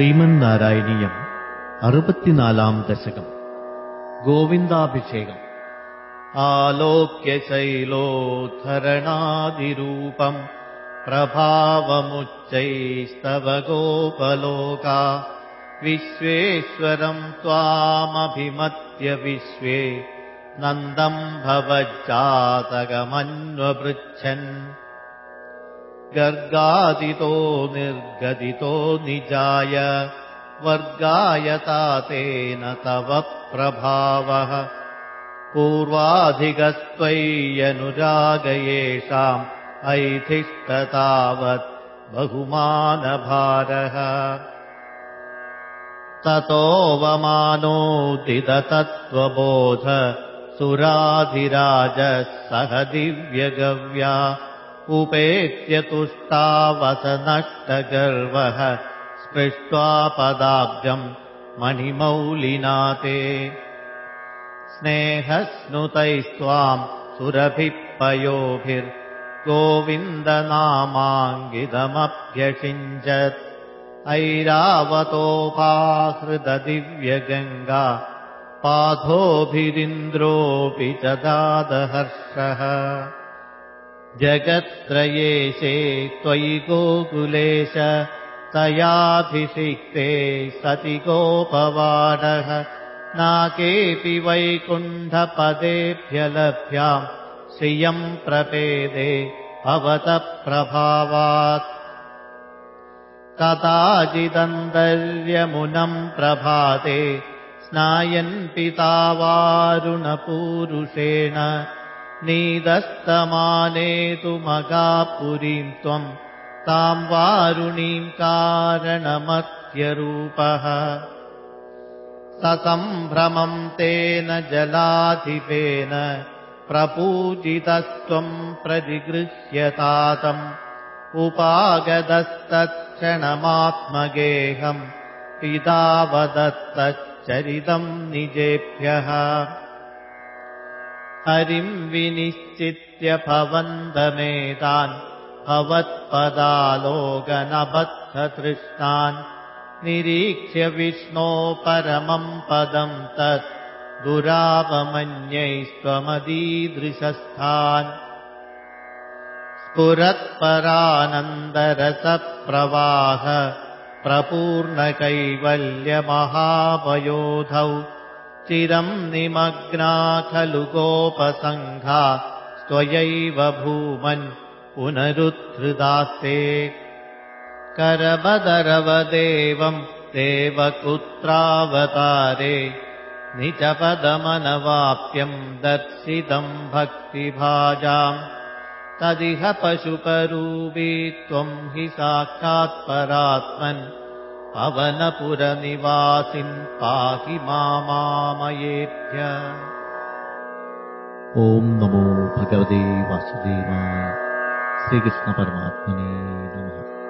ശ്രീമന്നാരായണീയം അറുപത്തിനാലാം ദശകം ഗോവിന്ദാഭിഷേകം ആലോക്യ ശൈലോധരണാതിരൂപം പ്രഭാവമുച്ചൈസ്തവ ഗോപലോകാ വിശ്വേശ്വരം ത്വാമഭിമത്യ വിശ്വേ നന്ദം गर्गादितो निर्गदितो निजाय वर्गायता तेन तव प्रभावः। पूर्वाधिगत्वय्यनुजाग येषाम् ऐधिष्ठतावत् बहुमानभारः। ततोऽवमानोदिदतत्वबोध सुराधिराजः सह दिव्यगव्या। उपेत्यतुष्टावसनष्टगर्वः स्पृष्ट्वा पदाब्जम् मणिमौलिना ते। स्नेहस्नुतैस्त्वाम् सुरभिः पयोभिर्गोविन्दनामाङ्गितमभ्यषिञ्चत् ऐरावतोपाहृददिव्यगङ्गा पाथोभिरिन्द्रोऽपि च दादहर्षः जगत्त्रयेशे त्वयि गोकुलेश तयाभिषिक्ते सति गोपवाडः नाकेऽपि वैकुण्ठपदेभ्यलभ्याम् श्रियम् प्रपेदे भवतः प्रभावात्। कदाचिदन्तर्यमुनम् प्रभाते स्नायन् नीदस्तमानेतुमगापुरीम् त्वम् ताम् वारुणीम् कारणमत्यरूपः। ससम्भ्रमम् तेन जलाधिपेन प्रपूजितस्त्वम् प्रतिगृह्यतातम् उपागतस्तत्क्षणमात्मगेहम् पितावदत्तच्चरितम् निजेभ्यः हरिम् विनिश्चित्य भवन्दमेतान् भवत्पदालोकनबद्धतृष्णान् निरीक्ष्य विष्णो परमम् पदम् तत् दुरापमन्यैस्त्वमदीदृशस्थान् स्फुरत्परानन्दरसप्रवाह प्रपूर्णकैवल्यमहापयोधौ चिरम् निमग्ना खलु गोपसङ्घा त्वयैव भूमन् पुनरुद्धृदास्ते। करवदरवदेवम् देवपुत्रावतारे निजपदमनवाप्यम् दर्शितम् भक्तिभाजाम्। तदिह पशुपरूपी त्वम् हि साक्षात्परात्मन् पवनपुरनिवासिन् पाहि मामामयेभ्य। ॐ नमो भगवते वासुदेवाय। श्रीकृष्णपरमात्मने नमः